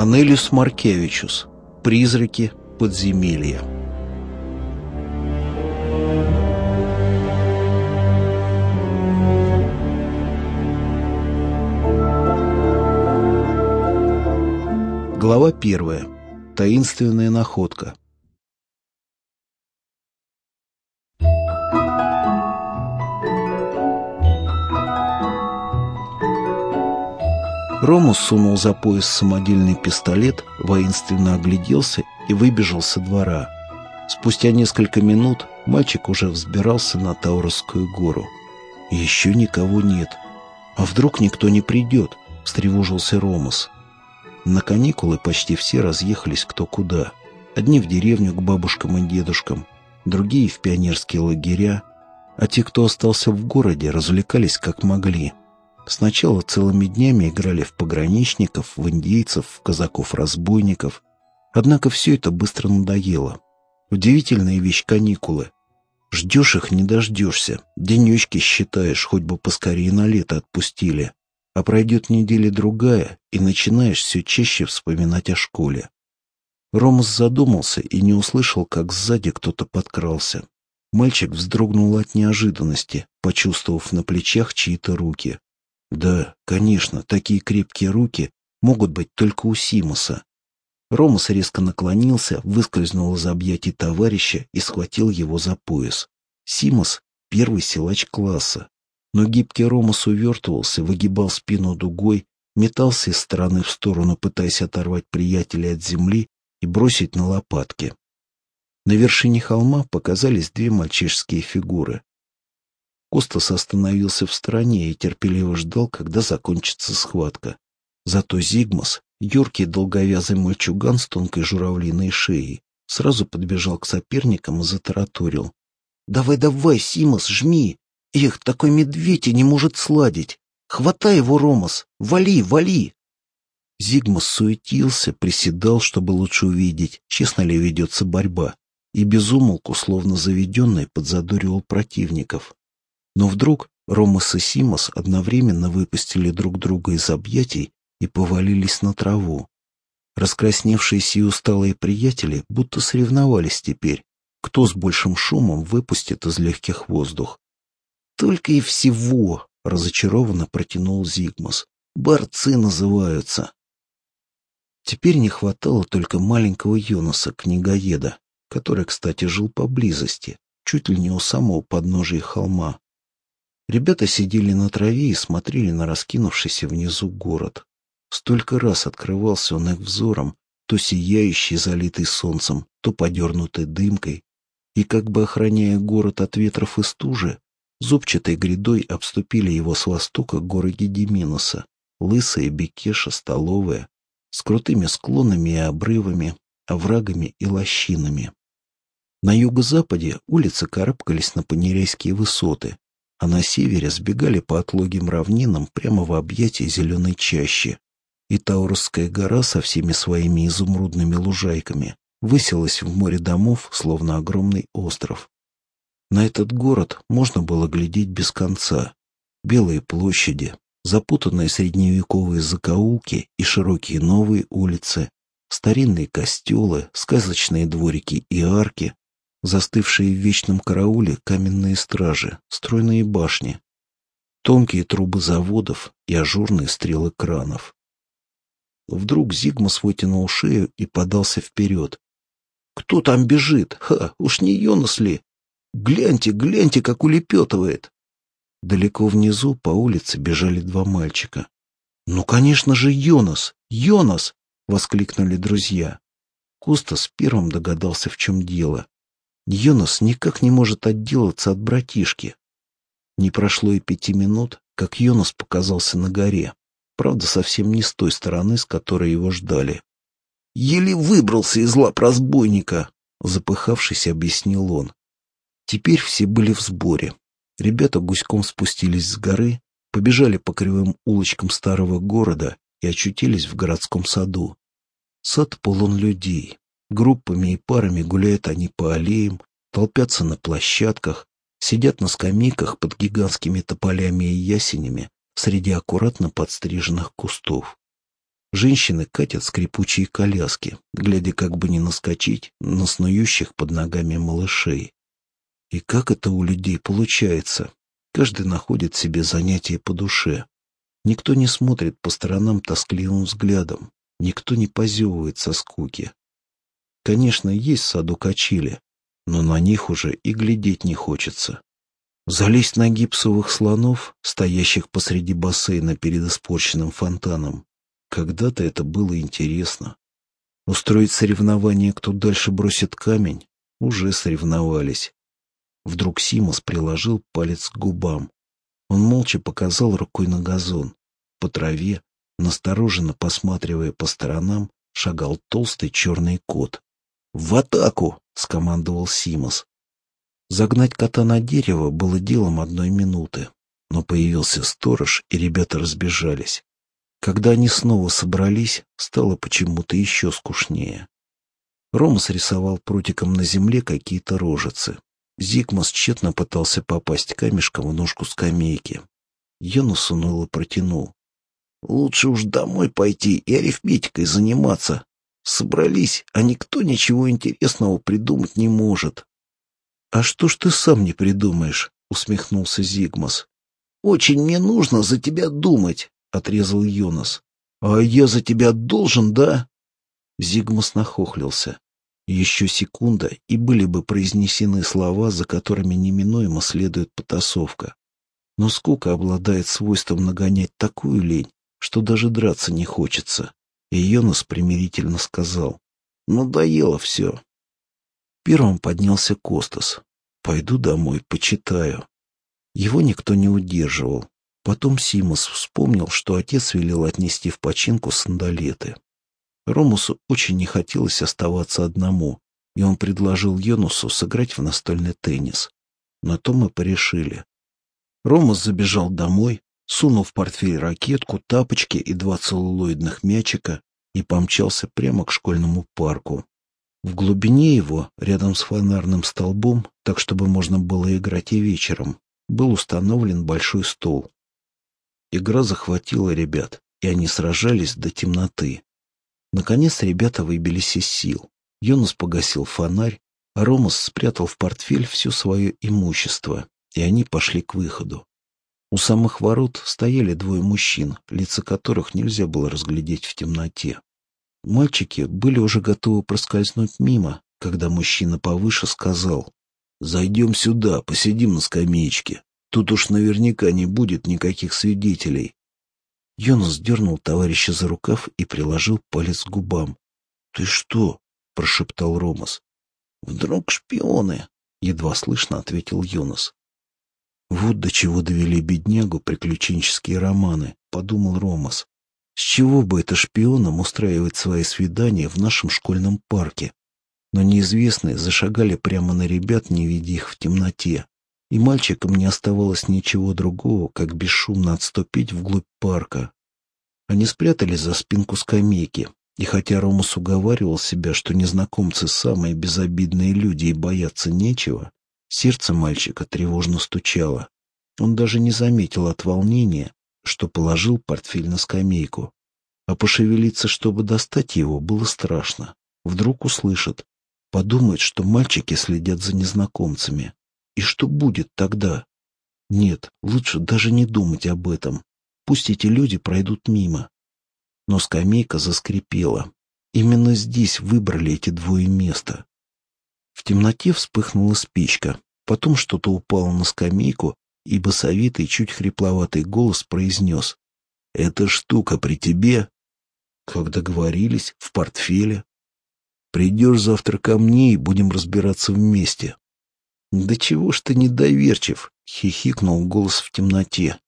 Анелис Маркевичус. Призраки подземелья. Глава первая. Таинственная находка. Ромус сунул за пояс самодельный пистолет, воинственно огляделся и выбежал со двора. Спустя несколько минут мальчик уже взбирался на Тауросскую гору. Еще никого нет. А вдруг никто не придет? Встревожился Ромус. На каникулы почти все разъехались кто куда. Одни в деревню к бабушкам и дедушкам, другие в пионерские лагеря, а те, кто остался в городе, развлекались как могли. Сначала целыми днями играли в пограничников, в индейцев, в казаков-разбойников. Однако все это быстро надоело. Удивительная вещь каникулы. Ждешь их, не дождешься. Денечки считаешь, хоть бы поскорее на лето отпустили. А пройдет неделя-другая, и начинаешь все чаще вспоминать о школе. Ромас задумался и не услышал, как сзади кто-то подкрался. Мальчик вздрогнул от неожиданности, почувствовав на плечах чьи-то руки. Да, конечно, такие крепкие руки могут быть только у Симоса. Ромас резко наклонился, выскользнул из объятий товарища и схватил его за пояс. Симос — первый силач класса. Но гибкий Ромас увертывался, выгибал спину дугой, метался из стороны в сторону, пытаясь оторвать приятеля от земли и бросить на лопатки. На вершине холма показались две мальчишеские фигуры. Костас остановился в стороне и терпеливо ждал, когда закончится схватка. Зато Зигмас, юркий долговязый мальчуган с тонкой журавлиной шеей, сразу подбежал к соперникам и затараторил. «Давай-давай, Симос, жми! Эх, такой медведь и не может сладить! Хватай его, Ромас! Вали, вали!» Зигмас суетился, приседал, чтобы лучше увидеть, честно ли ведется борьба, и безумолку, словно заведенный, подзадоривал противников. Но вдруг Ромас и Симос одновременно выпустили друг друга из объятий и повалились на траву. Раскрасневшиеся и усталые приятели будто соревновались теперь, кто с большим шумом выпустит из легких воздух. «Только и всего!» — разочарованно протянул Зигмус. «Борцы называются!» Теперь не хватало только маленького Йонаса, книгоеда, который, кстати, жил поблизости, чуть ли не у самого подножия холма. Ребята сидели на траве и смотрели на раскинувшийся внизу город. Столько раз открывался он их взором, то сияющий, залитый солнцем, то подернутый дымкой, и как бы охраняя город от ветров и стужи, зубчатой грядой обступили его с востока горы Гедиминоса, лысая Бекеша, столовая, с крутыми склонами и обрывами, оврагами и лощинами. На юго-западе улицы карабкались на Панерейские высоты, а на севере сбегали по отлогим равнинам прямо в объятия зеленой чащи. И Таурусская гора со всеми своими изумрудными лужайками высилась в море домов, словно огромный остров. На этот город можно было глядеть без конца. Белые площади, запутанные средневековые закоулки и широкие новые улицы, старинные костелы, сказочные дворики и арки, застывшие в вечном карауле каменные стражи, стройные башни, тонкие трубы заводов и ажурные стрелы кранов. Вдруг Зигмас вытянул шею и подался вперед. «Кто там бежит? Ха, уж не Йонас ли? Гляньте, гляньте, как улепетывает!» Далеко внизу по улице бежали два мальчика. «Ну, конечно же, Йонас! Йонас!» — воскликнули друзья. Костас первым догадался, в чем дело. Йонас никак не может отделаться от братишки. Не прошло и пяти минут, как Йонас показался на горе. Правда, совсем не с той стороны, с которой его ждали. «Еле выбрался из лап разбойника!» Запыхавшись, объяснил он. Теперь все были в сборе. Ребята гуськом спустились с горы, побежали по кривым улочкам старого города и очутились в городском саду. Сад полон людей. Группами и парами гуляют они по аллеям, толпятся на площадках, сидят на скамейках под гигантскими тополями и ясенями среди аккуратно подстриженных кустов. Женщины катят скрипучие коляски, глядя как бы не наскочить на снующих под ногами малышей. И как это у людей получается? Каждый находит себе занятие по душе. Никто не смотрит по сторонам тоскливым взглядом, никто не позевывает со скуки. Конечно, есть в саду качели, но на них уже и глядеть не хочется. Залезть на гипсовых слонов, стоящих посреди бассейна перед испорченным фонтаном, когда-то это было интересно. Устроить соревнование, кто дальше бросит камень, уже соревновались. Вдруг Симос приложил палец к губам. Он молча показал рукой на газон. По траве, настороженно посматривая по сторонам, шагал толстый черный кот. «В атаку!» — скомандовал Симос. Загнать кота на дерево было делом одной минуты, но появился сторож, и ребята разбежались. Когда они снова собрались, стало почему-то еще скучнее. Рома срисовал прутиком на земле какие-то рожицы. Зигмас тщетно пытался попасть камешком в ножку скамейки. Йонас уныло протянул. «Лучше уж домой пойти и арифметикой заниматься. Собрались, а никто ничего интересного придумать не может». «А что ж ты сам не придумаешь?» — усмехнулся Зигмас. «Очень мне нужно за тебя думать. — отрезал Йонас. «А я за тебя должен, да?» Зигмус нахохлился. Еще секунда, и были бы произнесены слова, за которыми неминуемо следует потасовка. Но скука обладает свойством нагонять такую лень, что даже драться не хочется. И Йонас примирительно сказал. «Надоело все». Первым поднялся Костас. «Пойду домой, почитаю». Его никто не удерживал. Потом Симос вспомнил, что отец велел отнести в починку сандалеты. Ромусу очень не хотелось оставаться одному, и он предложил Йонусу сыграть в настольный теннис. На то мы порешили. Ромус забежал домой, сунул в портфель ракетку, тапочки и два целлулоидных мячика и помчался прямо к школьному парку. В глубине его, рядом с фонарным столбом, так чтобы можно было играть и вечером, был установлен большой стол. Игра захватила ребят, и они сражались до темноты. Наконец ребята выбились из сил. Йонас погасил фонарь, а Ромас спрятал в портфель все свое имущество, и они пошли к выходу. У самых ворот стояли двое мужчин, лица которых нельзя было разглядеть в темноте. Мальчики были уже готовы проскользнуть мимо, когда мужчина повыше сказал «Зайдем сюда, посидим на скамеечке». Тут уж наверняка не будет никаких свидетелей. Йонас дернул товарища за рукав и приложил палец к губам. — Ты что? — прошептал Ромас. — Вдруг шпионы? — едва слышно ответил Йонас. Вот до чего довели беднягу приключенческие романы, — подумал Ромас. С чего бы это шпионам устраивать свои свидания в нашем школьном парке? Но неизвестные зашагали прямо на ребят, не видя их в темноте и мальчикам не оставалось ничего другого, как бесшумно отступить вглубь парка. Они спрятались за спинку скамейки, и хотя Ромас уговаривал себя, что незнакомцы самые безобидные люди и бояться нечего, сердце мальчика тревожно стучало. Он даже не заметил от волнения, что положил портфель на скамейку. А пошевелиться, чтобы достать его, было страшно. Вдруг услышат. Подумают, что мальчики следят за незнакомцами. И что будет тогда? Нет, лучше даже не думать об этом. Пусть эти люди пройдут мимо. Но скамейка заскрипела. Именно здесь выбрали эти двое места. В темноте вспыхнула спичка. Потом что-то упало на скамейку, и басовитый, чуть хрипловатый голос произнес. «Эта штука при тебе?» Как договорились, в портфеле. «Придешь завтра ко мне, и будем разбираться вместе. «Да чего ж ты недоверчив?» — хихикнул голос в темноте.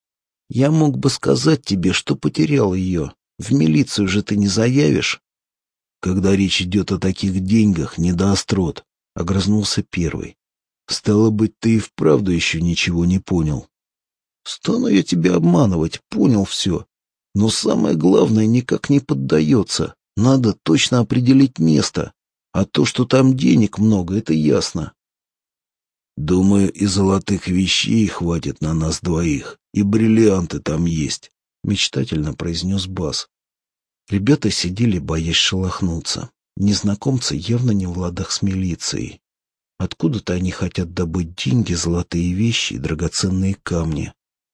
«Я мог бы сказать тебе, что потерял ее. В милицию же ты не заявишь?» «Когда речь идет о таких деньгах, не до острот», — огрызнулся первый. «Стало быть, ты и вправду еще ничего не понял». «Стану я тебя обманывать, понял все. Но самое главное никак не поддается. Надо точно определить место. А то, что там денег много, это ясно. Думаю, и золотых вещей хватит на нас двоих, и бриллианты там есть, — мечтательно произнес Бас. Ребята сидели, боясь шелохнуться. Незнакомцы явно не в ладах с милицией. Откуда-то они хотят добыть деньги, золотые вещи и драгоценные камни.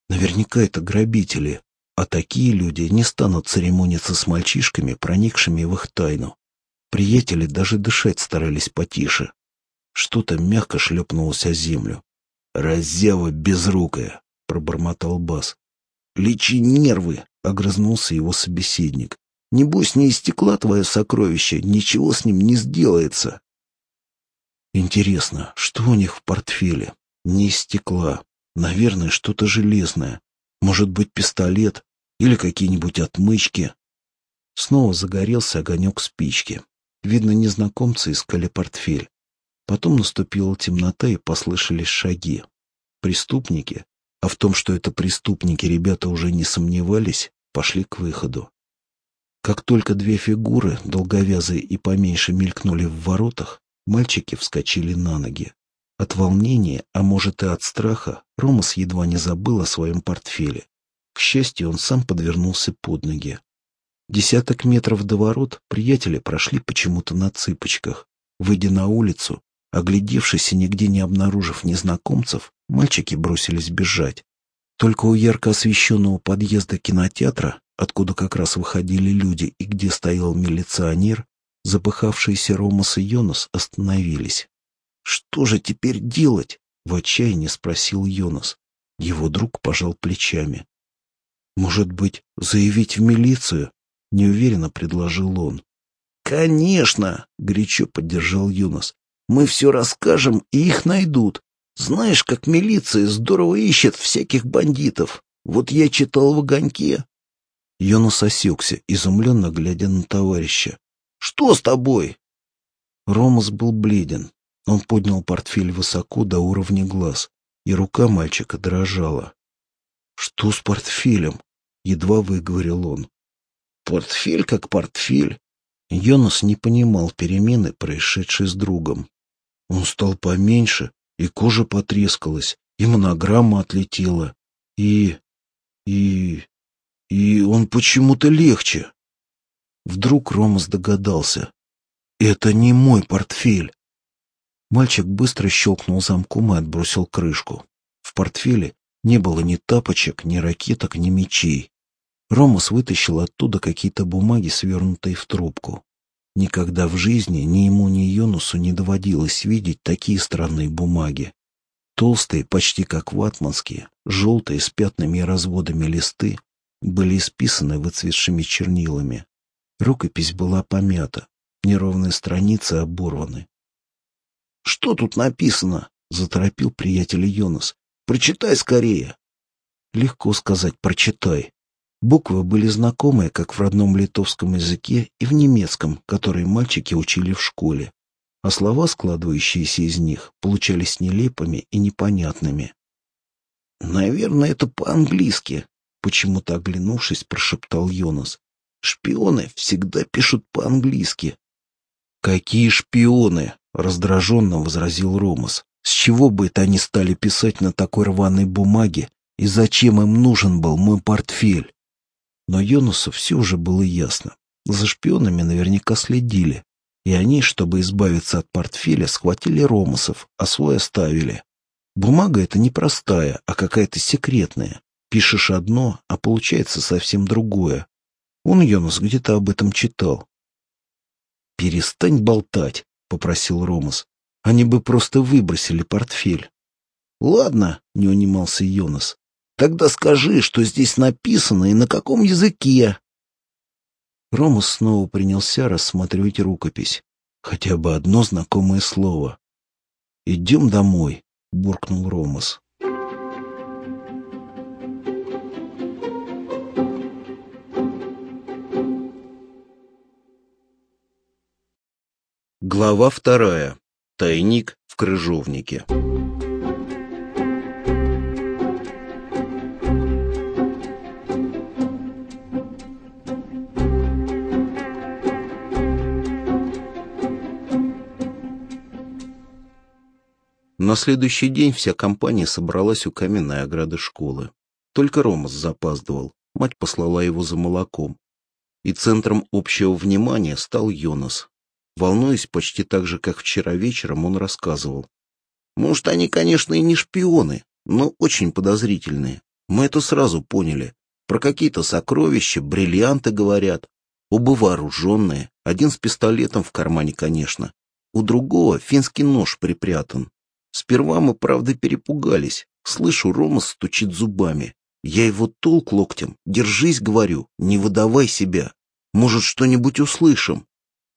Наверняка это грабители, а такие люди не станут церемониться с мальчишками, проникшими в их тайну. Приятели даже дышать старались потише. Что-то мягко шлепнулось о землю. «Разява безрукая!» — пробормотал Бас. «Лечи нервы!» — огрызнулся его собеседник. «Небось, не из стекла твое сокровище, ничего с ним не сделается!» Интересно, что у них в портфеле? Не из стекла. Наверное, что-то железное. Может быть, пистолет или какие-нибудь отмычки. Снова загорелся огонек спички. Видно, незнакомцы искали портфель. Потом наступила темнота и послышались шаги. Преступники, а в том, что это преступники, ребята уже не сомневались, пошли к выходу. Как только две фигуры, долговязые и поменьше, мелькнули в воротах, Мальчики вскочили на ноги. От волнения, а может и от страха, Ромас едва не забыл о своем портфеле. К счастью, он сам подвернулся под ноги. Десяток метров до ворот приятели прошли почему-то на цыпочках. Выйдя на улицу, оглядевшись и нигде не обнаружив незнакомцев, мальчики бросились бежать. Только у ярко освещенного подъезда кинотеатра, откуда как раз выходили люди и где стоял милиционер, Запыхавшиеся Ромас и Йонас остановились. «Что же теперь делать?» — в отчаянии спросил Йонас. Его друг пожал плечами. «Может быть, заявить в милицию?» — неуверенно предложил он. «Конечно!» — горячо поддержал Юнос. «Мы все расскажем, и их найдут. Знаешь, как милиция здорово ищет всяких бандитов. Вот я читал в огоньке». Йонас осекся, изумленно глядя на товарища. Что с тобой?» Ромас был бледен. Он поднял портфель высоко до уровня глаз, и рука мальчика дрожала. «Что с портфелем?» — едва выговорил он. «Портфель как портфель». Йонас не понимал перемены, происшедшей с другом. Он стал поменьше, и кожа потрескалась, и монограмма отлетела, и... и... и он почему-то легче. Вдруг Ромас догадался. «Это не мой портфель!» Мальчик быстро щелкнул замком и отбросил крышку. В портфеле не было ни тапочек, ни ракеток, ни мечей. Ромас вытащил оттуда какие-то бумаги, свернутые в трубку. Никогда в жизни ни ему, ни Йонусу не доводилось видеть такие странные бумаги. Толстые, почти как ватманские, желтые с пятнами и разводами листы были исписаны выцветшими чернилами. Рукопись была помята, неровные страницы оборваны. «Что тут написано?» — заторопил приятель Йонас. «Прочитай скорее!» Легко сказать «прочитай». Буквы были знакомые как в родном литовском языке и в немецком, которые мальчики учили в школе, а слова, складывающиеся из них, получались нелепыми и непонятными. «Наверное, это по-английски», — почему-то оглянувшись, прошептал Йонас. Шпионы всегда пишут по-английски. «Какие шпионы?» — раздраженно возразил Ромас. «С чего бы это они стали писать на такой рваной бумаге, и зачем им нужен был мой портфель?» Но Йонасу все уже было ясно. За шпионами наверняка следили, и они, чтобы избавиться от портфеля, схватили Ромасов, а свой оставили. Бумага эта не простая, а какая-то секретная. Пишешь одно, а получается совсем другое. Он, Йонас, где-то об этом читал. «Перестань болтать», — попросил Ромас. «Они бы просто выбросили портфель». «Ладно», — не унимался Йонас. «Тогда скажи, что здесь написано и на каком языке». Ромас снова принялся рассматривать рукопись. Хотя бы одно знакомое слово. «Идем домой», — буркнул Ромас. Глава вторая. Тайник в крыжовнике. На следующий день вся компания собралась у каменной ограды школы. Только Ромас запаздывал. Мать послала его за молоком. И центром общего внимания стал Йонас. Волнуясь почти так же, как вчера вечером, он рассказывал. «Может, они, конечно, и не шпионы, но очень подозрительные. Мы это сразу поняли. Про какие-то сокровища, бриллианты говорят. Оба вооруженные, один с пистолетом в кармане, конечно. У другого финский нож припрятан. Сперва мы, правда, перепугались. Слышу, Рома стучит зубами. Я его толк локтем. Держись, говорю, не выдавай себя. Может, что-нибудь услышим.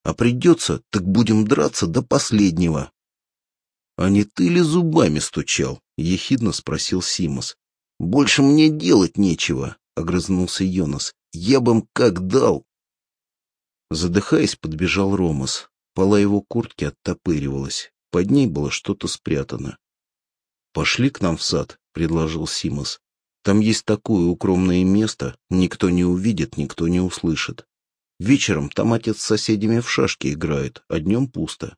А придется, так будем драться до последнего. — А не ты ли зубами стучал? — ехидно спросил Симос. — Больше мне делать нечего, — огрызнулся Йонас. — Я бы как дал. Задыхаясь, подбежал Ромас. Пола его куртки оттопыривалась. Под ней было что-то спрятано. «Пошли к нам в сад», — предложил Симос. «Там есть такое укромное место, никто не увидит, никто не услышит. Вечером там отец с соседями в шашки играет, а днем пусто».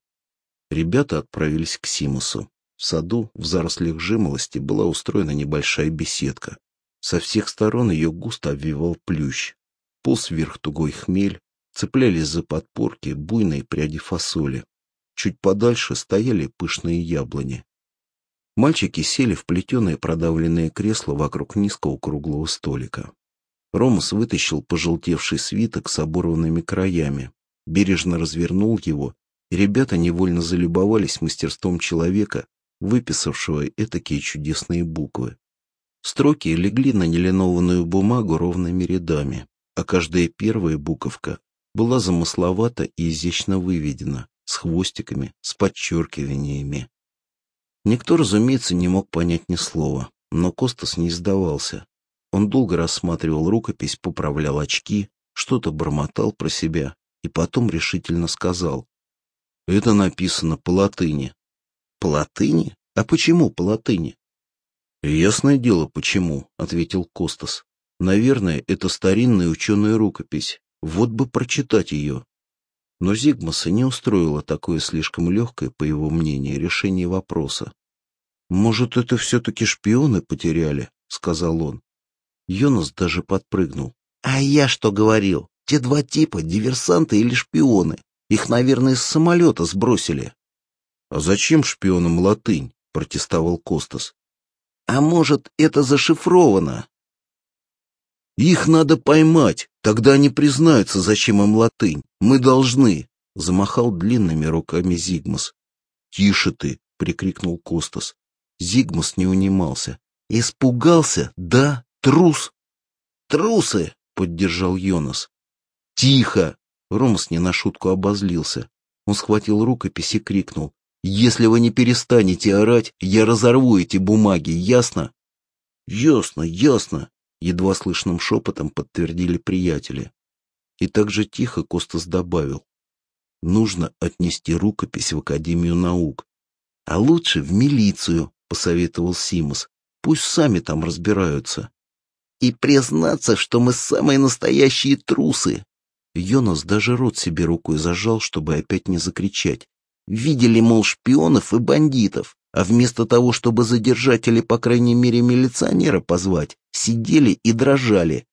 Ребята отправились к Симосу. В саду, в зарослях жимолости, была устроена небольшая беседка. Со всех сторон ее густо обвивал плющ. Полз вверх тугой хмель, цеплялись за подпорки буйные пряди фасоли. Чуть подальше стояли пышные яблони. Мальчики сели в плетеное продавленное кресло вокруг низкого круглого столика. Ромас вытащил пожелтевший свиток с оборванными краями, бережно развернул его, и ребята невольно залюбовались мастерством человека, выписавшего этакие чудесные буквы. Строки легли на неленованную бумагу ровными рядами, а каждая первая буковка была замысловато и изящно выведена, с хвостиками, с подчеркиваниями. Никто, разумеется, не мог понять ни слова, но Костас не сдавался. Он долго рассматривал рукопись, поправлял очки, что-то бормотал про себя и потом решительно сказал. «Это написано по латыни». «По латыни? А почему по латыни?» «Ясное дело, почему», — ответил Костас. «Наверное, это старинная ученая рукопись. Вот бы прочитать ее». Но Зигмаса не устроило такое слишком легкое, по его мнению, решение вопроса. «Может, это все-таки шпионы потеряли?» — сказал он. Йонас даже подпрыгнул. «А я что говорил? Те два типа — диверсанты или шпионы. Их, наверное, с самолета сбросили». «А зачем шпионам латынь?» — протестовал Костас. «А может, это зашифровано?» «Их надо поймать, тогда они признаются, зачем им латынь. Мы должны!» — замахал длинными руками Зигмас. «Тише ты!» — прикрикнул Костас. Зигмас не унимался. «Испугался? Да? Трус?» «Трусы!» — поддержал Йонас. «Тихо!» — Ромас не на шутку обозлился. Он схватил рукопись и крикнул. «Если вы не перестанете орать, я разорву эти бумаги, ясно?» «Ясно, ясно!» едва слышным шепотом подтвердили приятели. И так же тихо Костас добавил. Нужно отнести рукопись в Академию наук. А лучше в милицию, посоветовал Симус. Пусть сами там разбираются. И признаться, что мы самые настоящие трусы. Йонас даже рот себе рукой зажал, чтобы опять не закричать. Видели, мол, шпионов и бандитов а вместо того, чтобы задержать или, по крайней мере, милиционера позвать, сидели и дрожали.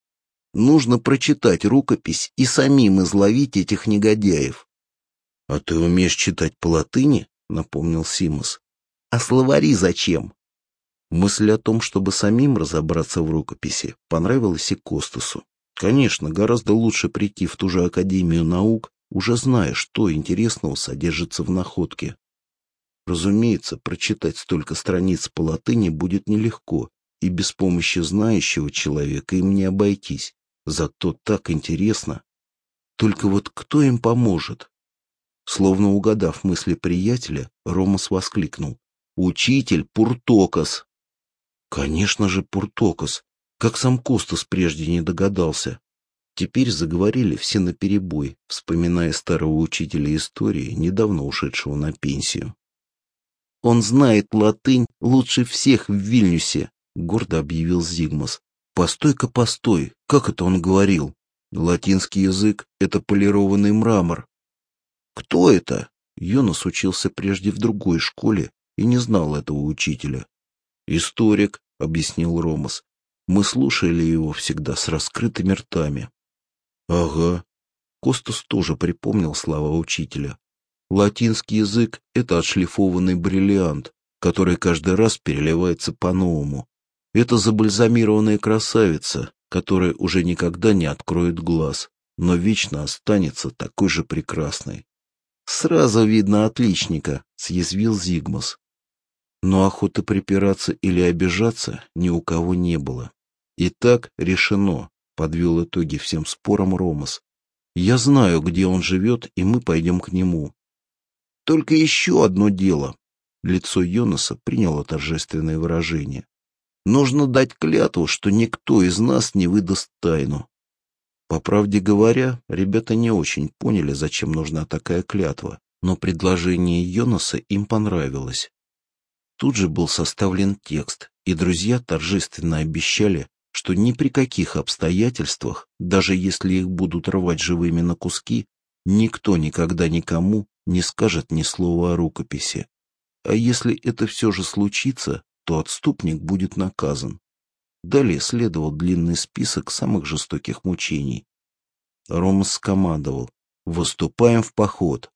Нужно прочитать рукопись и самим изловить этих негодяев. — А ты умеешь читать по латыни? — напомнил Симус. — А словари зачем? Мысль о том, чтобы самим разобраться в рукописи, понравилась и Костасу. Конечно, гораздо лучше прийти в ту же Академию наук, уже зная, что интересного содержится в находке. Разумеется, прочитать столько страниц по латыни будет нелегко, и без помощи знающего человека им не обойтись. Зато так интересно. Только вот кто им поможет? Словно угадав мысли приятеля, Ромас воскликнул. «Учитель Пуртокос!» Конечно же, Пуртокос, как сам Костас прежде не догадался. Теперь заговорили все наперебой, вспоминая старого учителя истории, недавно ушедшего на пенсию. Он знает латынь лучше всех в Вильнюсе, гордо объявил Зигмас. Постой-ка, постой, как это он говорил? Латинский язык — это полированный мрамор. Кто это? Йонас учился прежде в другой школе и не знал этого учителя. Историк, — объяснил Ромас. Мы слушали его всегда с раскрытыми ртами. Ага, Костас тоже припомнил слова учителя. Латинский язык — это отшлифованный бриллиант, который каждый раз переливается по-новому. Это забальзамированная красавица, которая уже никогда не откроет глаз, но вечно останется такой же прекрасной. «Сразу видно отличника», — съязвил Зигмас. Но охоты припираться или обижаться ни у кого не было. И так решено, — подвел итоги всем спорам Ромас. Я знаю, где он живет, и мы пойдем к нему. Только еще одно дело. Лицо Йонаса приняло торжественное выражение. Нужно дать клятву, что никто из нас не выдаст тайну. По правде говоря, ребята не очень поняли, зачем нужна такая клятва, но предложение Йонаса им понравилось. Тут же был составлен текст, и друзья торжественно обещали, что ни при каких обстоятельствах, даже если их будут рвать живыми на куски, никто никогда никому не скажет ни слова о рукописи. А если это все же случится, то отступник будет наказан. Далее следовал длинный список самых жестоких мучений. Рома скомандовал «Выступаем в поход».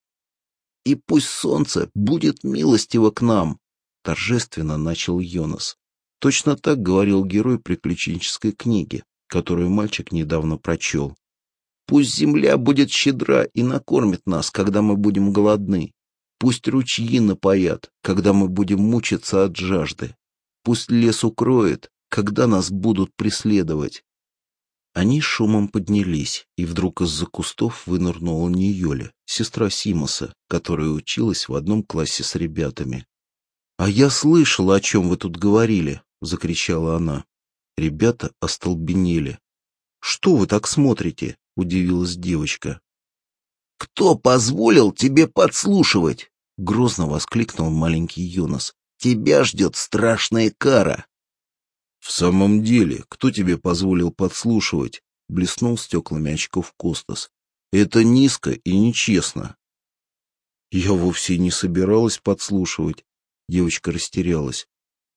«И пусть солнце будет милостиво к нам», — торжественно начал Йонас. Точно так говорил герой приключенческой книги, которую мальчик недавно прочел. «Пусть земля будет щедра и накормит нас, когда мы будем голодны. Пусть ручьи напоят, когда мы будем мучиться от жажды. Пусть лес укроет, когда нас будут преследовать. Они шумом поднялись, и вдруг из-за кустов вынырнула Ниёля, сестра Симоса, которая училась в одном классе с ребятами. «А я слышала, о чем вы тут говорили!» — закричала она. Ребята остолбенели. «Что вы так смотрите?» — удивилась девочка. «Кто позволил тебе подслушивать?» — грозно воскликнул маленький Юнос. «Тебя ждет страшная кара!» «В самом деле, кто тебе позволил подслушивать?» — блеснул стеклами очков Костас. «Это низко и нечестно». «Я вовсе не собиралась подслушивать», — девочка растерялась.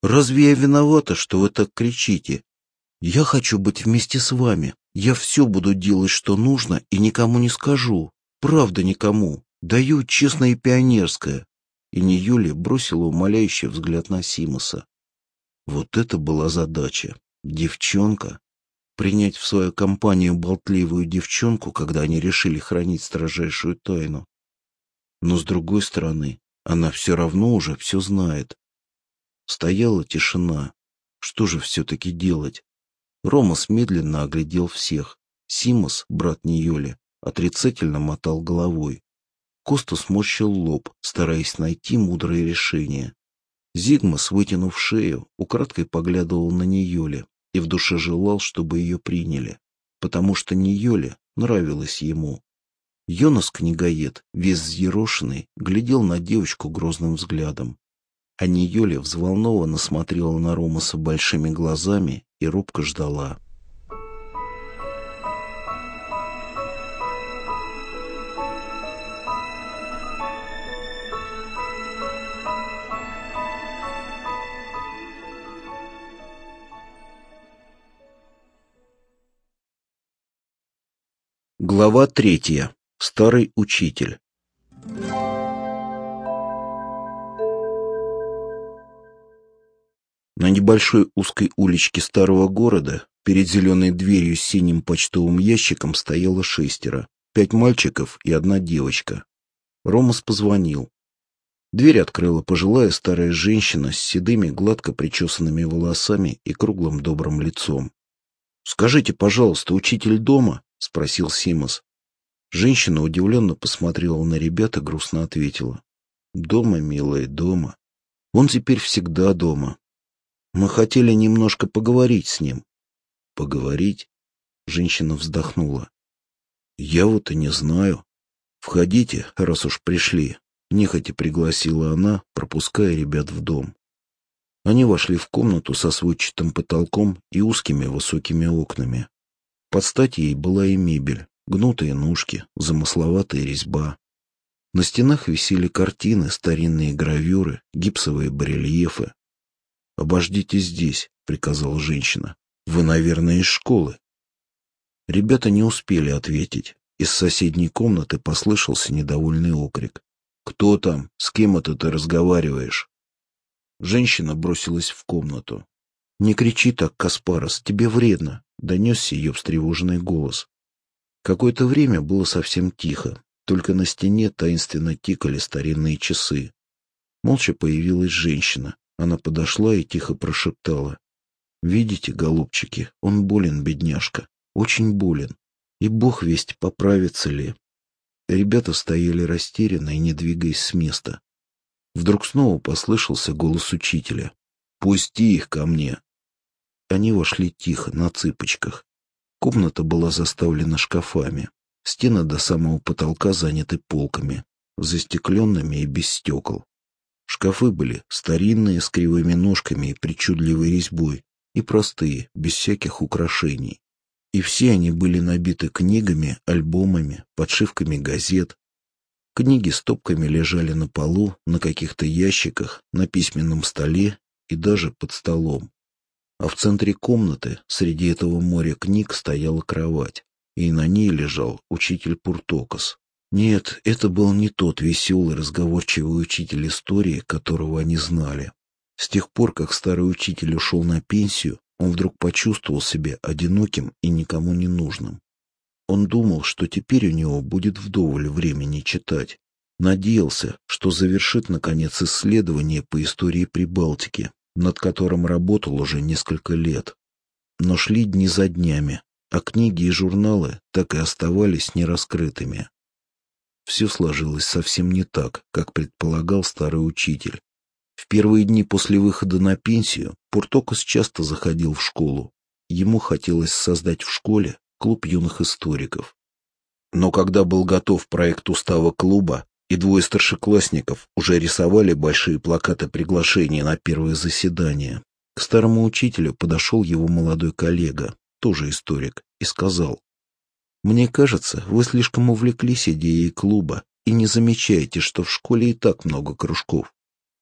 «Разве я виновата, что вы так кричите? Я хочу быть вместе с вами. Я все буду делать, что нужно, и никому не скажу. Правда никому. Даю честное и пионерское». И не Юля бросила умоляющий взгляд на Симоса. Вот это была задача. Девчонка. Принять в свою компанию болтливую девчонку, когда они решили хранить строжайшую тайну. Но, с другой стороны, она все равно уже все знает. Стояла тишина. Что же все-таки делать? Ромас медленно оглядел всех. Симос, брат Ниоли, отрицательно мотал головой. Коста сморщил лоб, стараясь найти мудрое решение. Зигмас, вытянув шею, украдкой поглядывал на Ниёле и в душе желал, чтобы ее приняли, потому что Ниёле нравилась ему. Йонас-книгоед, весь взъерошенный, глядел на девочку грозным взглядом. А Ниёле взволнованно смотрела на Ромаса большими глазами и робко ждала. Глава третья. Старый учитель. На небольшой узкой уличке старого города перед зеленой дверью с синим почтовым ящиком стояло шестеро. Пять мальчиков и одна девочка. Ромас позвонил. Дверь открыла пожилая старая женщина с седыми, гладко причесанными волосами и круглым добрым лицом. «Скажите, пожалуйста, учитель дома?» — спросил Симос. Женщина удивленно посмотрела на ребят и грустно ответила. «Дома, милая, дома. Он теперь всегда дома. Мы хотели немножко поговорить с ним». «Поговорить?» — женщина вздохнула. «Я вот и не знаю. Входите, раз уж пришли». Нехотя пригласила она, пропуская ребят в дом. Они вошли в комнату со сводчатым потолком и узкими высокими окнами. Под стать ей была и мебель, гнутые ножки, замысловатая резьба. На стенах висели картины, старинные гравюры, гипсовые барельефы. «Обождите здесь», — приказала женщина. «Вы, наверное, из школы». Ребята не успели ответить. Из соседней комнаты послышался недовольный окрик. «Кто там? С кем это ты разговариваешь?» Женщина бросилась в комнату. «Не кричи так, Каспарос, тебе вредно», — донесся ее встревоженный голос. Какое-то время было совсем тихо, только на стене таинственно тикали старинные часы. Молча появилась женщина. Она подошла и тихо прошептала. «Видите, голубчики, он болен, бедняжка, очень болен. И бог весть, поправится ли». Ребята стояли растерянно и не двигаясь с места. Вдруг снова послышался голос учителя. «Пусти их ко мне!» Они вошли тихо, на цыпочках. Комната была заставлена шкафами. Стены до самого потолка заняты полками, застекленными и без стекол. Шкафы были старинные, с кривыми ножками и причудливой резьбой, и простые, без всяких украшений. И все они были набиты книгами, альбомами, подшивками газет. Книги стопками лежали на полу, на каких-то ящиках, на письменном столе и даже под столом. А в центре комнаты, среди этого моря книг, стояла кровать, и на ней лежал учитель Пуртокос. Нет, это был не тот веселый, разговорчивый учитель истории, которого они знали. С тех пор, как старый учитель ушел на пенсию, он вдруг почувствовал себя одиноким и никому не нужным. Он думал, что теперь у него будет вдоволь времени читать. Надеялся, что завершит, наконец, исследование по истории Прибалтики, над которым работал уже несколько лет. Но шли дни за днями, а книги и журналы так и оставались нераскрытыми. Все сложилось совсем не так, как предполагал старый учитель. В первые дни после выхода на пенсию Пуртокос часто заходил в школу. Ему хотелось создать в школе клуб юных историков. Но когда был готов проект устава клуба, и двое старшеклассников уже рисовали большие плакаты приглашения на первое заседание, к старому учителю подошел его молодой коллега, тоже историк, и сказал, мне кажется, вы слишком увлеклись идеей клуба и не замечаете, что в школе и так много кружков.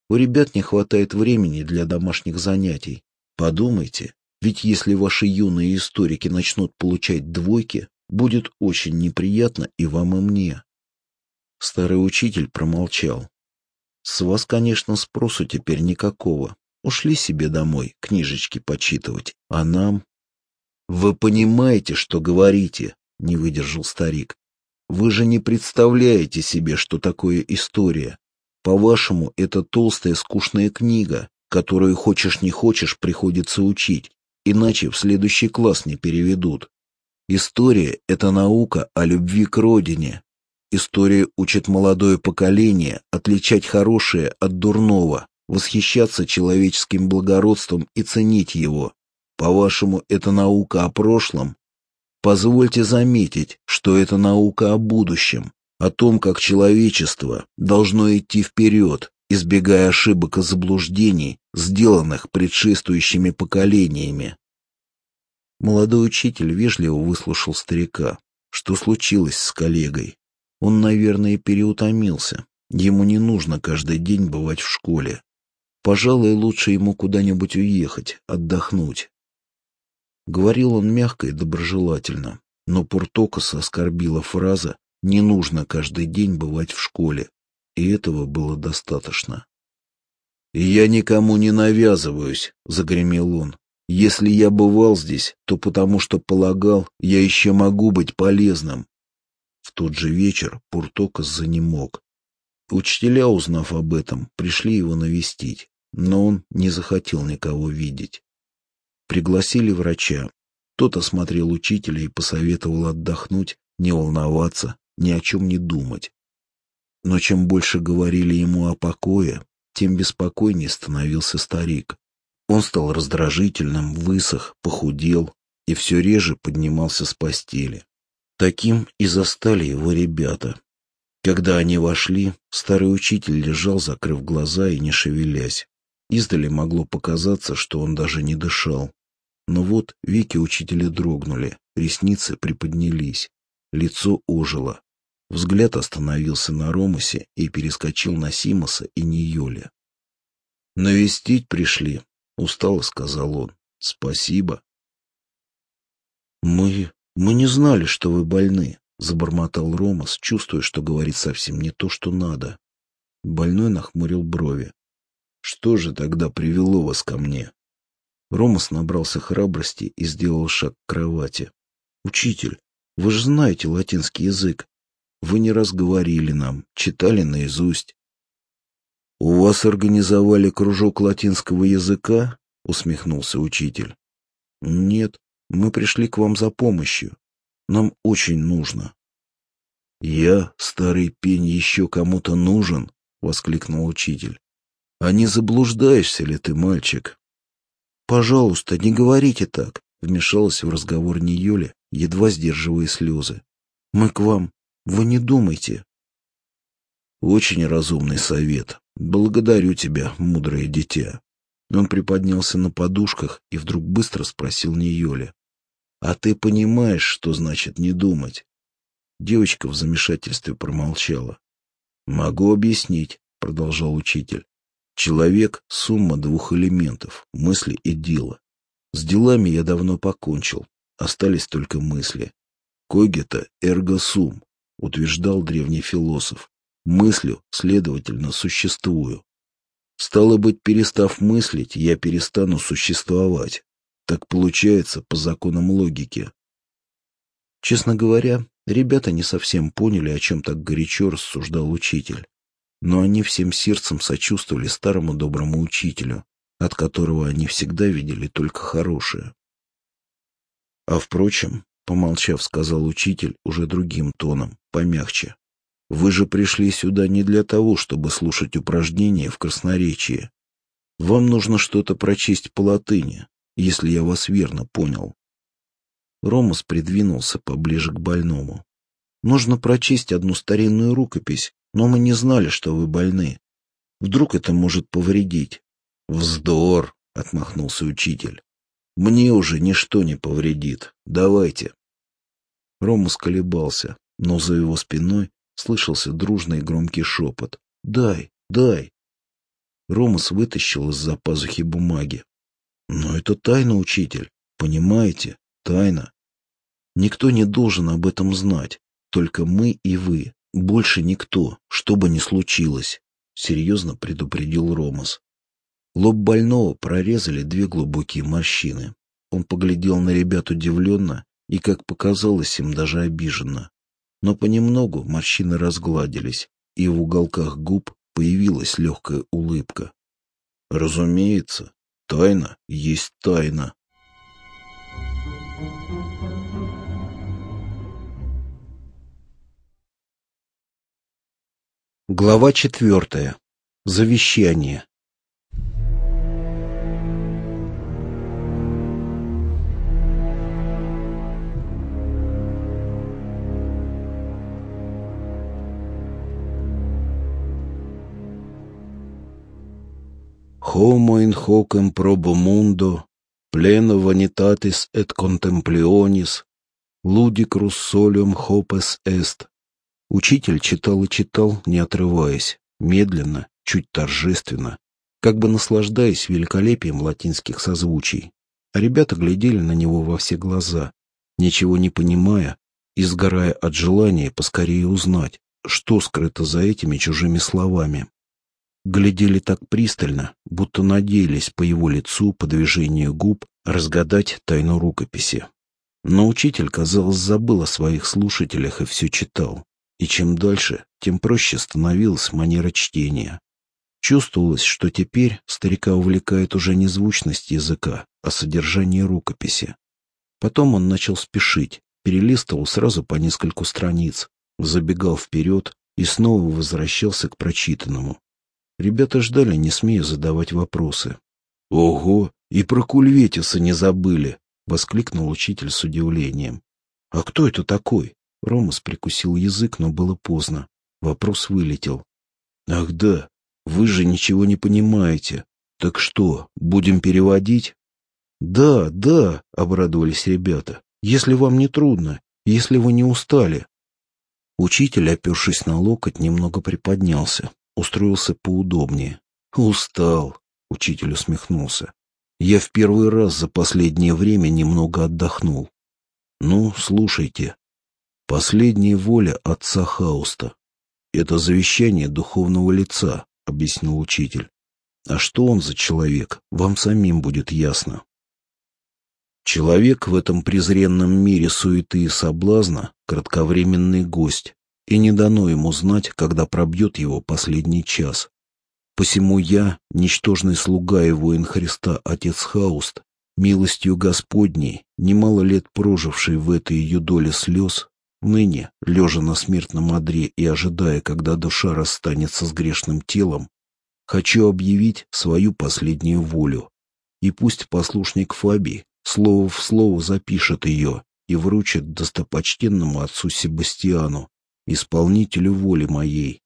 У ребят не хватает времени для домашних занятий. Подумайте, ведь если ваши юные историки начнут получать двойки, будет очень неприятно и вам, и мне. Старый учитель промолчал. С вас, конечно, спросу теперь никакого. Ушли себе домой книжечки почитывать, а нам... Вы понимаете, что говорите? — не выдержал старик. «Вы же не представляете себе, что такое история. По-вашему, это толстая скучная книга, которую хочешь не хочешь приходится учить, иначе в следующий класс не переведут. История — это наука о любви к родине. История учит молодое поколение отличать хорошее от дурного, восхищаться человеческим благородством и ценить его. По-вашему, это наука о прошлом, Позвольте заметить, что это наука о будущем, о том, как человечество должно идти вперед, избегая ошибок и заблуждений, сделанных предшествующими поколениями. Молодой учитель вежливо выслушал старика. Что случилось с коллегой? Он, наверное, переутомился. Ему не нужно каждый день бывать в школе. Пожалуй, лучше ему куда-нибудь уехать, отдохнуть. Говорил он мягко и доброжелательно, но Пуртокоса оскорбила фраза «не нужно каждый день бывать в школе», и этого было достаточно. «Я никому не навязываюсь», — загремел он. «Если я бывал здесь, то потому что полагал, я еще могу быть полезным». В тот же вечер Пуртокос занемог. Учителя, узнав об этом, пришли его навестить, но он не захотел никого видеть. Пригласили врача. Тот осмотрел учителя и посоветовал отдохнуть, не волноваться, ни о чем не думать. Но чем больше говорили ему о покое, тем беспокойнее становился старик. Он стал раздражительным, высох, похудел и все реже поднимался с постели. Таким и застали его ребята. Когда они вошли, старый учитель лежал, закрыв глаза и не шевелясь. Издали могло показаться, что он даже не дышал. Но вот веки учителя дрогнули, ресницы приподнялись, лицо ожило. Взгляд остановился на Ромасе и перескочил на Симоса и Ниоля. «Навестить пришли», — устало сказал он. «Спасибо». «Мы... мы не знали, что вы больны», — забормотал Ромас, чувствуя, что говорит совсем не то, что надо. Больной нахмурил брови. Что же тогда привело вас ко мне? Ромас набрался храбрости и сделал шаг к кровати. Учитель, вы же знаете латинский язык. Вы не раз говорили нам, читали наизусть. У вас организовали кружок латинского языка? Усмехнулся учитель. Нет, мы пришли к вам за помощью. Нам очень нужно. Я, старый пень, еще кому-то нужен? Воскликнул учитель. А не заблуждаешься ли ты, мальчик? Пожалуйста, не говорите так, вмешалась в разговор Ниюля, едва сдерживая слезы. Мы к вам. Вы не думайте. Очень разумный совет. Благодарю тебя, мудрое дитя. Он приподнялся на подушках и вдруг быстро спросил Ниёля. «А ты понимаешь, что значит не думать?» Девочка в замешательстве промолчала. «Могу объяснить», — продолжал учитель. «Человек — сумма двух элементов — мысли и дела. С делами я давно покончил, остались только мысли. Когита эрго сум, утверждал древний философ. Мыслю, следовательно, существую. Стало быть, перестав мыслить, я перестану существовать. Так получается по законам логики. Честно говоря, ребята не совсем поняли, о чем так горячо рассуждал учитель. Но они всем сердцем сочувствовали старому доброму учителю, от которого они всегда видели только хорошее. А впрочем, помолчав, сказал учитель уже другим тоном, помягче. Вы же пришли сюда не для того, чтобы слушать упражнения в красноречии. Вам нужно что-то прочесть по латыни, если я вас верно понял. Ромас придвинулся поближе к больному. Нужно прочесть одну старинную рукопись, но мы не знали, что вы больны. Вдруг это может повредить. Вздор, отмахнулся учитель. Мне уже ничто не повредит. Давайте. Ромас колебался, но за его спиной Слышался дружный громкий шепот. «Дай! Дай!» Ромас вытащил из-за пазухи бумаги. «Но это тайна, учитель. Понимаете? Тайна. Никто не должен об этом знать. Только мы и вы. Больше никто, что бы ни случилось», — серьезно предупредил Ромас. Лоб больного прорезали две глубокие морщины. Он поглядел на ребят удивленно и, как показалось им, даже обиженно. Но понемногу морщины разгладились, и в уголках губ появилась легкая улыбка. Разумеется, тайна есть тайна. Глава четвертая. Завещание. Homo in hocem probo mundo, pleno vanitatis et contemplionis, ludicrus solium hopes est. Учитель читал и читал, не отрываясь, медленно, чуть торжественно, как бы наслаждаясь великолепием латинских созвучий. А ребята глядели на него во все глаза, ничего не понимая и сгорая от желания поскорее узнать, что скрыто за этими чужими словами глядели так пристально, будто надеялись по его лицу, по движению губ, разгадать тайну рукописи. Но учитель, казалось, забыл о своих слушателях и все читал. И чем дальше, тем проще становилась манера чтения. Чувствовалось, что теперь старика увлекает уже не звучность языка, а содержание рукописи. Потом он начал спешить, перелистывал сразу по нескольку страниц, забегал вперед и снова возвращался к прочитанному, Ребята ждали, не смея задавать вопросы. «Ого! И про Кульветиса не забыли!» — воскликнул учитель с удивлением. «А кто это такой?» Ромас прикусил язык, но было поздно. Вопрос вылетел. «Ах да, вы же ничего не понимаете. Так что, будем переводить?» «Да, да», — обрадовались ребята. «Если вам не трудно, если вы не устали». Учитель, опершись на локоть, немного приподнялся устроился поудобнее. «Устал», — учитель усмехнулся. «Я в первый раз за последнее время немного отдохнул. Ну, слушайте». Последняя воля отца Хауста. Это завещание духовного лица, объяснил учитель. А что он за человек, вам самим будет ясно. Человек в этом презренном мире суеты и соблазна — кратковременный гость, и не дано ему знать, когда пробьет его последний час. Посему я, ничтожный слуга и воин Христа, отец Хауст, милостью Господней, немало лет проживший в этой ее доле слез, ныне, лежа на смертном одре и ожидая, когда душа расстанется с грешным телом, хочу объявить свою последнюю волю. И пусть послушник Фабий слово в слово запишет ее и вручит достопочтенному отцу Себастьяну, исполнителю воли моей.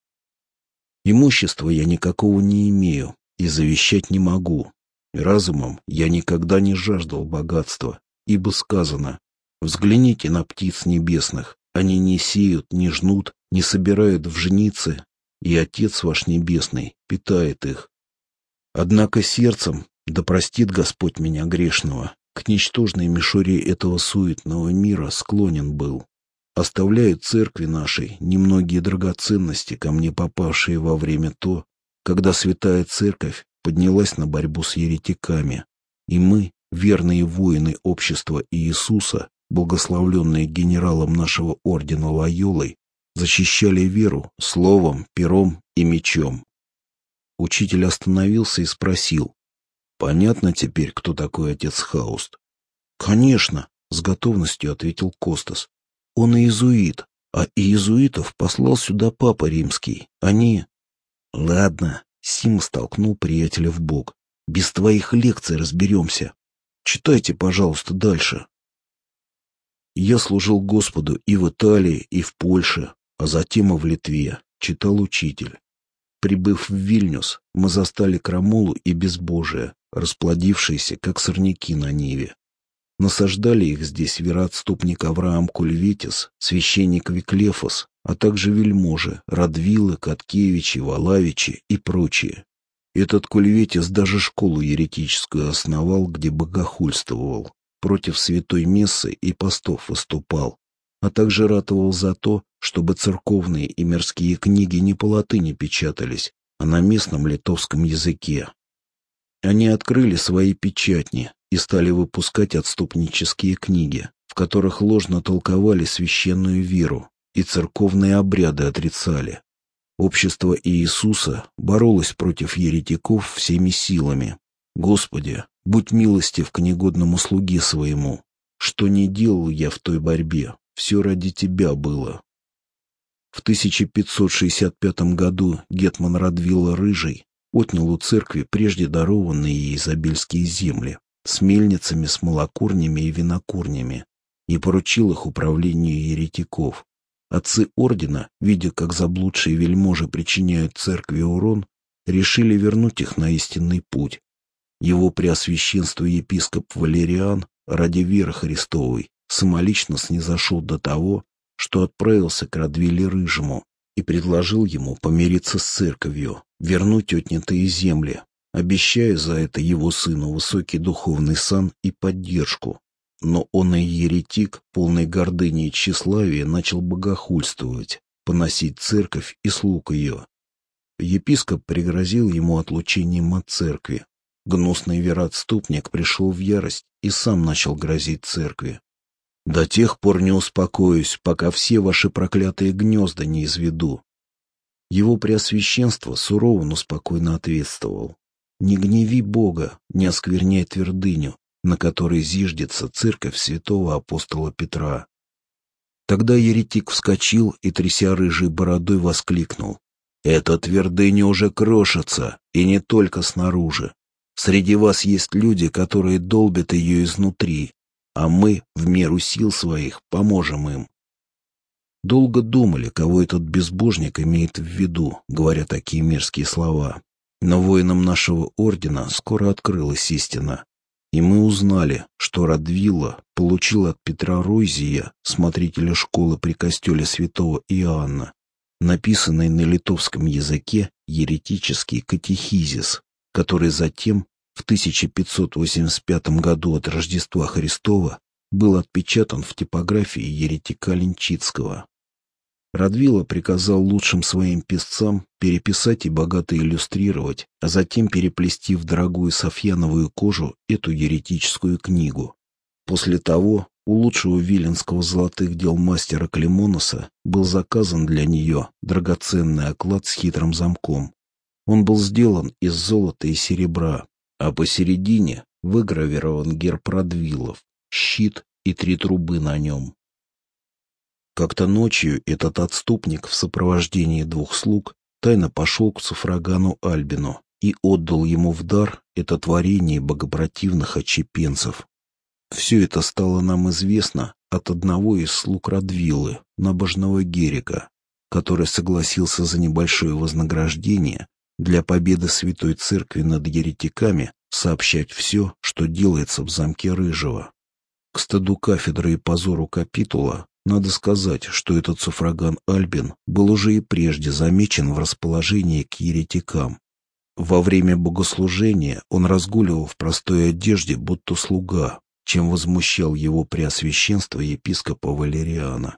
Имущества я никакого не имею и завещать не могу. Разумом я никогда не жаждал богатства, ибо сказано, взгляните на птиц небесных, они не сеют, не жнут, не собирают в женицы, и Отец ваш Небесный питает их. Однако сердцем, да простит Господь меня грешного, к ничтожной мишуре этого суетного мира склонен был. Оставляют церкви нашей немногие драгоценности, ко мне попавшие во время то, когда святая церковь поднялась на борьбу с еретиками, и мы, верные воины общества Иисуса, благословленные генералом нашего ордена Лайолой, защищали веру словом, пером и мечом. Учитель остановился и спросил, Понятно теперь, кто такой отец Хауст? Конечно, с готовностью ответил Костас. Он иезуит, а иезуитов послал сюда папа римский. Они... Ладно, Сим столкнул приятеля в бок. Без твоих лекций разберемся. Читайте, пожалуйста, дальше. Я служил Господу и в Италии, и в Польше, а затем и в Литве, читал учитель. Прибыв в Вильнюс, мы застали крамолу и безбожие, расплодившиеся, как сорняки на ниве. Насаждали их здесь вероотступник Авраам Кульвитис, священник Виклефос, а также вельможи Радвилы, Каткевичи, Валавичи и прочие. Этот Кульветис даже школу еретическую основал, где богохульствовал, против святой мессы и постов выступал, а также ратовал за то, чтобы церковные и мирские книги не по латыни печатались, а на местном литовском языке. Они открыли свои печатни и стали выпускать отступнические книги, в которых ложно толковали священную веру и церковные обряды отрицали. Общество Иисуса боролось против еретиков всеми силами. Господи, будь милостив к негодному слуге своему. Что не делал я в той борьбе, все ради тебя было. В 1565 году Гетман Радвилла Рыжий отнял у церкви прежде дарованные ей изобильские земли с мельницами, с молокурнями и винокурнями и поручил их управлению еретиков. Отцы ордена, видя, как заблудшие вельможи причиняют церкви урон, решили вернуть их на истинный путь. Его преосвященство епископ Валериан ради веры Христовой самолично снизошел до того, что отправился к Радвиле Рыжему и предложил ему помириться с церковью, вернуть отнятые земли, обещая за это его сыну высокий духовный сан и поддержку. Но он и еретик, полный гордыни и тщеславия, начал богохульствовать, поносить церковь и слуг ее. Епископ пригрозил ему отлучением от церкви. Гнусный вероотступник пришел в ярость и сам начал грозить церкви. До тех пор не успокоюсь, пока все ваши проклятые гнезда не изведу. Его преосвященство сурово, но спокойно ответствовал. Не гневи Бога, не оскверняй твердыню, на которой зиждется церковь святого апостола Петра. Тогда еретик вскочил и, тряся рыжей бородой, воскликнул. «Эта твердыня уже крошится, и не только снаружи. Среди вас есть люди, которые долбят ее изнутри, а мы, в меру сил своих, поможем им. Долго думали, кого этот безбожник имеет в виду, говоря такие мерзкие слова. Но воинам нашего ордена скоро открылась истина. И мы узнали, что Радвилла получил от Петра Ройзия, смотрителя школы при костеле святого Иоанна, написанный на литовском языке еретический катехизис, который затем в 1585 году от Рождества Христова был отпечатан в типографии еретика Ленчицкого. Радвила приказал лучшим своим писцам переписать и богато иллюстрировать, а затем переплести в дорогую софьяновую кожу эту еретическую книгу. После того у лучшего виленского золотых дел мастера Климоноса был заказан для нее драгоценный оклад с хитрым замком. Он был сделан из золота и серебра, а посередине выгравирован герб Радвилов, щит и три трубы на нем. Как-то ночью этот отступник в сопровождении двух слуг тайно пошел к суфрагану Альбину и отдал ему в дар это творение богопротивных отчепенцев. Все это стало нам известно от одного из слуг Радвиллы, набожного Герика, который согласился за небольшое вознаграждение для победы Святой Церкви над еретиками сообщать все, что делается в замке Рыжего. К стыду кафедры и позору капитула надо сказать, что этот суфраган Альбин был уже и прежде замечен в расположении к еретикам. Во время богослужения он разгуливал в простой одежде, будто слуга, чем возмущал его преосвященство епископа Валериана.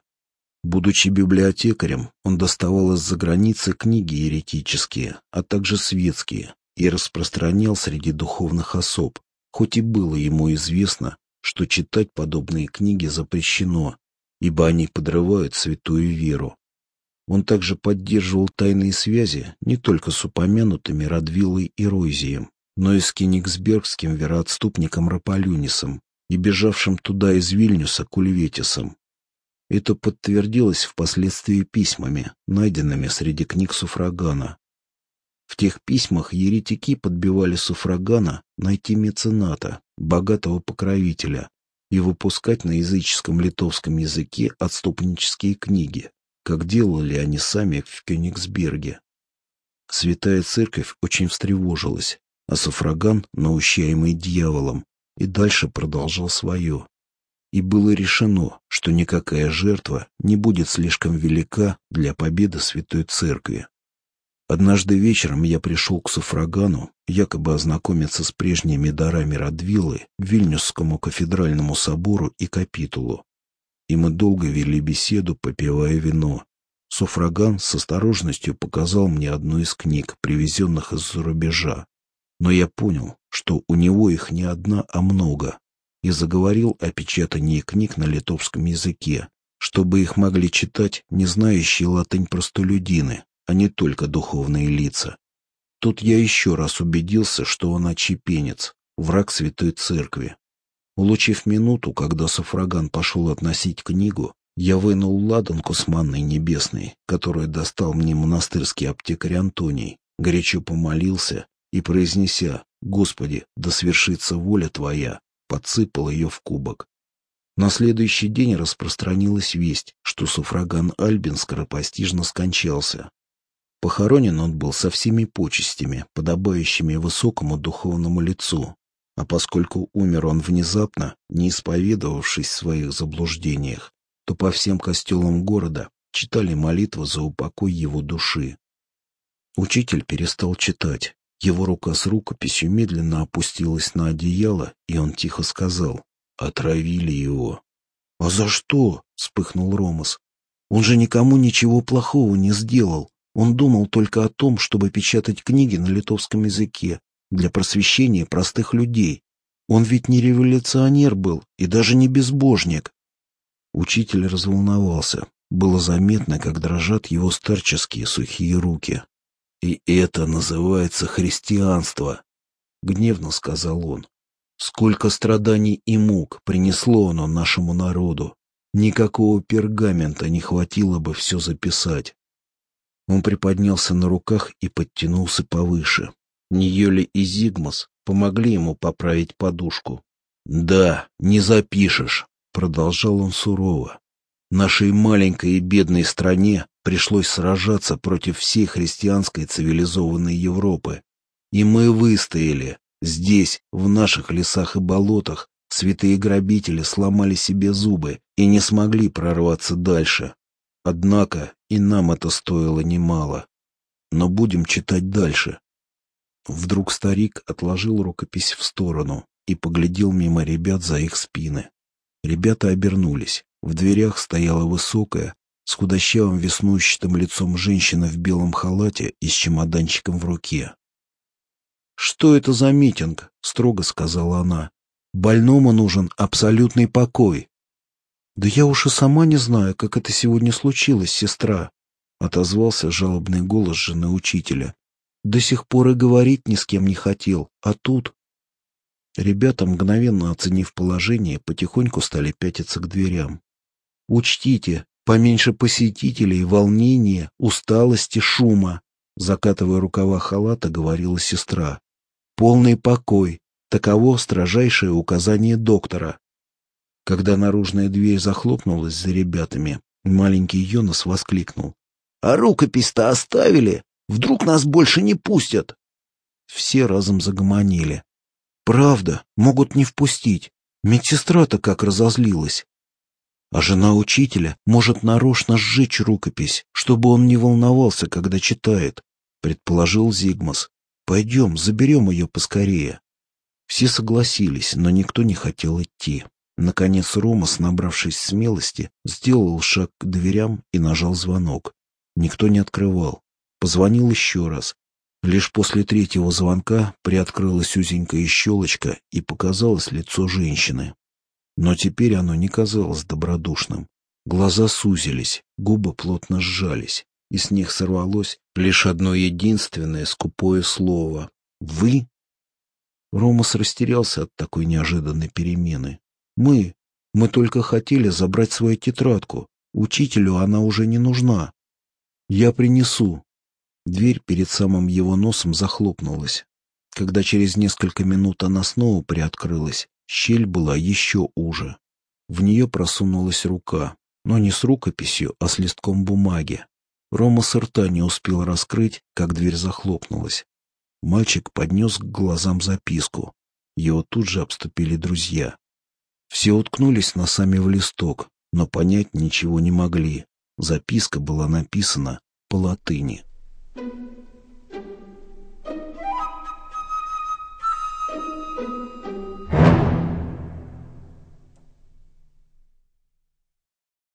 Будучи библиотекарем, он доставал из-за границы книги еретические, а также светские, и распространял среди духовных особ, хоть и было ему известно, что читать подобные книги запрещено, ибо они подрывают святую веру. Он также поддерживал тайные связи не только с упомянутыми Радвилой и Ройзием, но и с кенигсбергским вероотступником Раполюнисом и бежавшим туда из Вильнюса Кульветисом. Это подтвердилось впоследствии письмами, найденными среди книг Суфрагана. В тех письмах еретики подбивали Суфрагана найти мецената, богатого покровителя, и выпускать на языческом литовском языке отступнические книги, как делали они сами в Кёнигсберге. Святая Церковь очень встревожилась, а Суфраган, наущаемый дьяволом, и дальше продолжал свое. И было решено, что никакая жертва не будет слишком велика для победы Святой Церкви. Однажды вечером я пришел к суфрагану, якобы ознакомиться с прежними дарами Радвилы, Вильнюсскому кафедральному собору и капитулу. И мы долго вели беседу, попивая вино. Суфраган с осторожностью показал мне одну из книг, привезенных из-за рубежа. Но я понял, что у него их не одна, а много, и заговорил о печатании книг на литовском языке, чтобы их могли читать не знающие латынь простолюдины, а не только духовные лица. Тут я еще раз убедился, что он очепенец, враг Святой Церкви. Улучив минуту, когда Суфраган пошел относить книгу, я вынул ладанку с манной небесной, которую достал мне монастырский аптекарь Антоний, горячо помолился и, произнеся «Господи, да свершится воля Твоя», подсыпал ее в кубок. На следующий день распространилась весть, что суфраган Альбин скоропостижно скончался. Похоронен он был со всеми почестями, подобающими высокому духовному лицу, а поскольку умер он внезапно, не исповедовавшись в своих заблуждениях, то по всем костелам города читали молитву за упокой его души. Учитель перестал читать. Его рука с рукописью медленно опустилась на одеяло, и он тихо сказал «Отравили его». «А за что?» — вспыхнул Ромас. «Он же никому ничего плохого не сделал. Он думал только о том, чтобы печатать книги на литовском языке для просвещения простых людей. Он ведь не революционер был и даже не безбожник. Учитель разволновался. Было заметно, как дрожат его старческие сухие руки. «И это называется христианство», — гневно сказал он. «Сколько страданий и мук принесло оно нашему народу. Никакого пергамента не хватило бы все записать. Он приподнялся на руках и подтянулся повыше. Ньоли и Зигмас помогли ему поправить подушку. «Да, не запишешь», — продолжал он сурово. «Нашей маленькой и бедной стране пришлось сражаться против всей христианской цивилизованной Европы. И мы выстояли. Здесь, в наших лесах и болотах, святые грабители сломали себе зубы и не смогли прорваться дальше. Однако и нам это стоило немало. Но будем читать дальше. Вдруг старик отложил рукопись в сторону и поглядел мимо ребят за их спины. Ребята обернулись. В дверях стояла высокая, с худощавым веснущатым лицом женщина в белом халате и с чемоданчиком в руке. «Что это за митинг?» — строго сказала она. «Больному нужен абсолютный покой». «Да я уж и сама не знаю, как это сегодня случилось, сестра», — отозвался жалобный голос жены учителя. «До сих пор и говорить ни с кем не хотел, а тут...» Ребята, мгновенно оценив положение, потихоньку стали пятиться к дверям. «Учтите, поменьше посетителей, волнения, усталости, шума», закатывая рукава халата, говорила сестра. «Полный покой. Таково строжайшее указание доктора». Когда наружная дверь захлопнулась за ребятами, маленький Йонас воскликнул. «А рукопись-то оставили? Вдруг нас больше не пустят?» Все разом загомонили. Правда, могут не впустить. Медсестра-то как разозлилась. А жена учителя может нарочно сжечь рукопись, чтобы он не волновался, когда читает, предположил Зигмас. Пойдем, заберем ее поскорее. Все согласились, но никто не хотел идти. Наконец Ромас, набравшись смелости, сделал шаг к дверям и нажал звонок. Никто не открывал. Позвонил еще раз, Лишь после третьего звонка приоткрылась узенькая щелочка и показалось лицо женщины. Но теперь оно не казалось добродушным. Глаза сузились, губы плотно сжались, и с них сорвалось лишь одно единственное скупое слово «Вы?». Ромас растерялся от такой неожиданной перемены. «Мы. Мы только хотели забрать свою тетрадку. Учителю она уже не нужна. Я принесу. Дверь перед самым его носом захлопнулась. Когда через несколько минут она снова приоткрылась, щель была еще уже. В нее просунулась рука, но не с рукописью, а с листком бумаги. Рома с рта не успел раскрыть, как дверь захлопнулась. Мальчик поднес к глазам записку. Его тут же обступили друзья. Все уткнулись носами в листок, но понять ничего не могли. Записка была написана по латыни. Thank you.